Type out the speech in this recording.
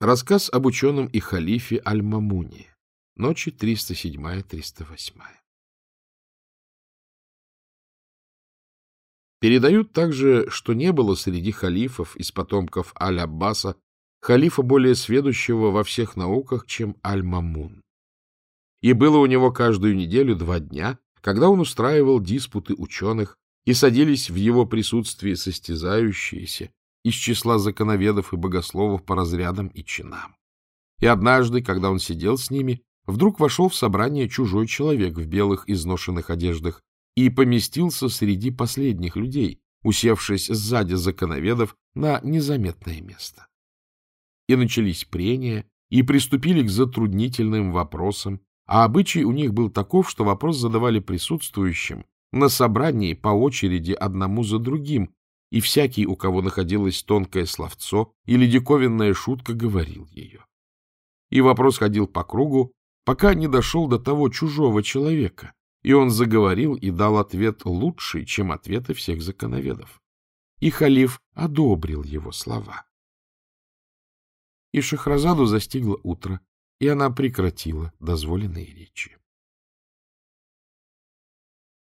Рассказ об ученом и халифе Аль-Мамуне. Ночи 307-308. Передают также, что не было среди халифов из потомков Аль-Аббаса халифа более сведущего во всех науках, чем Аль-Мамун. И было у него каждую неделю два дня, когда он устраивал диспуты ученых, и садились в его присутствии состязающиеся из числа законоведов и богословов по разрядам и чинам. И однажды, когда он сидел с ними, вдруг вошел в собрание чужой человек в белых изношенных одеждах и поместился среди последних людей, усевшись сзади законоведов на незаметное место. И начались прения, и приступили к затруднительным вопросам, а обычай у них был таков, что вопрос задавали присутствующим на собрании по очереди одному за другим, и всякий, у кого находилось тонкое словцо или диковинная шутка, говорил ее. И вопрос ходил по кругу, пока не дошел до того чужого человека, и он заговорил и дал ответ лучший, чем ответы всех законоведов. И халиф одобрил его слова. И Шахразаду застигло утро, и она прекратила дозволенные речи.